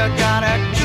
you gotta